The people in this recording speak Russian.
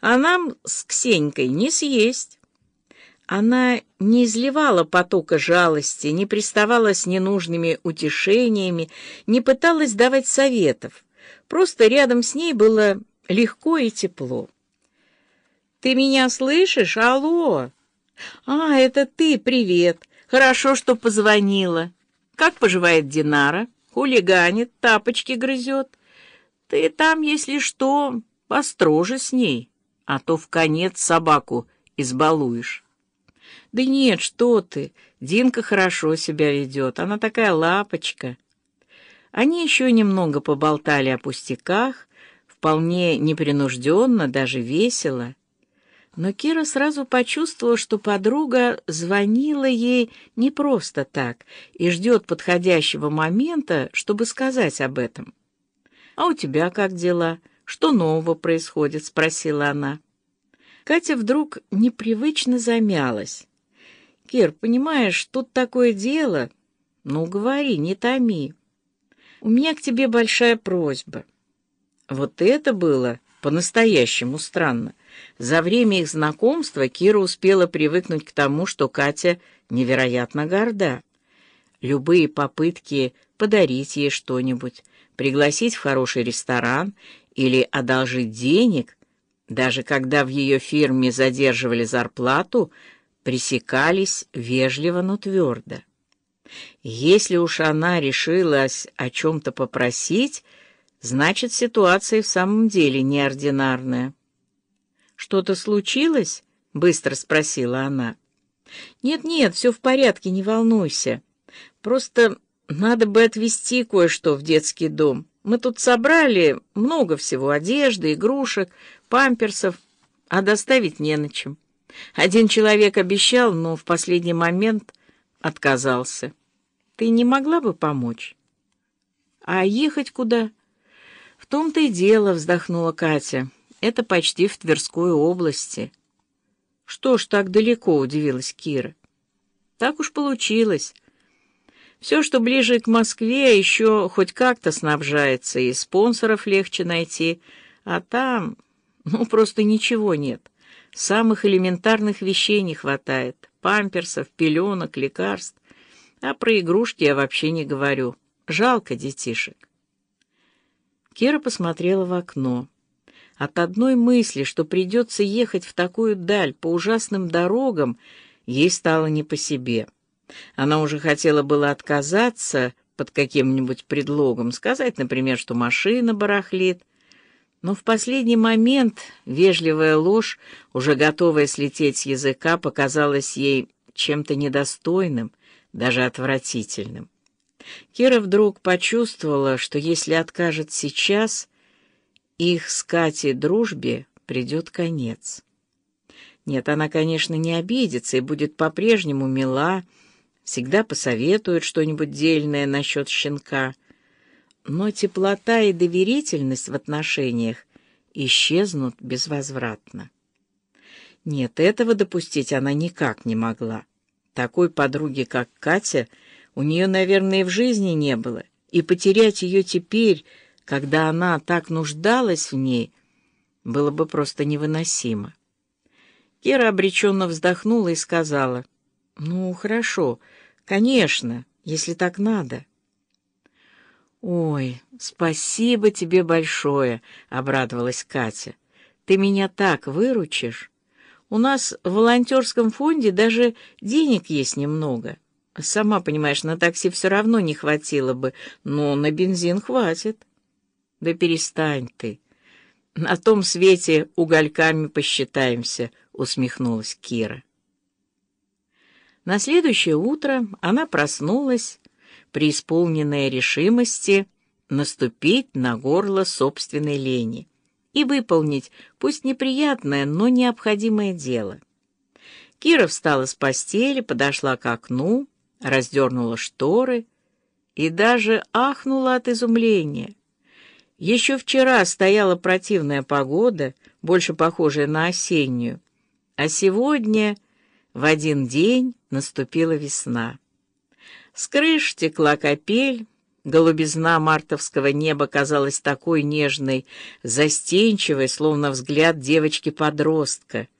а нам с Ксенькой не съесть. Она не изливала потока жалости, не приставала с ненужными утешениями, не пыталась давать советов. Просто рядом с ней было легко и тепло. «Ты меня слышишь? Алло!» «А, это ты, привет! Хорошо, что позвонила. Как поживает Динара? Хулиганит, тапочки грызет. Ты там, если что, построже с ней, а то в конец собаку избалуешь». «Да нет, что ты! Динка хорошо себя ведет, она такая лапочка». Они еще немного поболтали о пустяках, вполне непринужденно, даже весело. Но Кира сразу почувствовала, что подруга звонила ей не просто так и ждет подходящего момента, чтобы сказать об этом. «А у тебя как дела? Что нового происходит?» — спросила она. Катя вдруг непривычно замялась. «Кир, понимаешь, тут такое дело. Ну, говори, не томи. У меня к тебе большая просьба». Вот это было по-настоящему странно. За время их знакомства Кира успела привыкнуть к тому, что Катя невероятно горда. Любые попытки подарить ей что-нибудь, пригласить в хороший ресторан или одолжить денег, даже когда в ее фирме задерживали зарплату, пресекались вежливо, но твердо. Если уж она решилась о чем-то попросить, значит, ситуация в самом деле неординарная. «Что-то случилось?» — быстро спросила она. «Нет-нет, все в порядке, не волнуйся. Просто надо бы отвезти кое-что в детский дом. Мы тут собрали много всего — одежды, игрушек, памперсов, а доставить не на чем». Один человек обещал, но в последний момент отказался. Ты не могла бы помочь? А ехать куда? В том-то и дело, вздохнула Катя. Это почти в Тверской области. Что ж так далеко, удивилась Кира. Так уж получилось. Все, что ближе к Москве, еще хоть как-то снабжается, и спонсоров легче найти, а там, ну, просто ничего нет. Самых элементарных вещей не хватает. Памперсов, пеленок, лекарств. А про игрушки я вообще не говорю. Жалко детишек. Кира посмотрела в окно. От одной мысли, что придется ехать в такую даль по ужасным дорогам, ей стало не по себе. Она уже хотела было отказаться под каким-нибудь предлогом, сказать, например, что машина барахлит, но в последний момент вежливая ложь, уже готовая слететь с языка, показалась ей чем-то недостойным, даже отвратительным. Кира вдруг почувствовала, что если откажет сейчас, их с Катей дружбе придет конец. Нет, она, конечно, не обидится и будет по-прежнему мила, всегда посоветует что-нибудь дельное насчет щенка — но теплота и доверительность в отношениях исчезнут безвозвратно. Нет, этого допустить она никак не могла. Такой подруги, как Катя, у нее, наверное, и в жизни не было, и потерять ее теперь, когда она так нуждалась в ней, было бы просто невыносимо. Кира обреченно вздохнула и сказала, «Ну, хорошо, конечно, если так надо». «Ой, спасибо тебе большое!» — обрадовалась Катя. «Ты меня так выручишь! У нас в волонтерском фонде даже денег есть немного. Сама понимаешь, на такси все равно не хватило бы, но на бензин хватит». «Да перестань ты! На том свете угольками посчитаемся», — усмехнулась Кира. На следующее утро она проснулась, преисполненная решимости наступить на горло собственной лени и выполнить, пусть неприятное, но необходимое дело. Кира встала с постели, подошла к окну, раздернула шторы и даже ахнула от изумления. Еще вчера стояла противная погода, больше похожая на осеннюю, а сегодня в один день наступила весна. С крыш текла капель, Голубизна мартовского неба казалась такой нежной, застенчивой, словно взгляд девочки-подростка —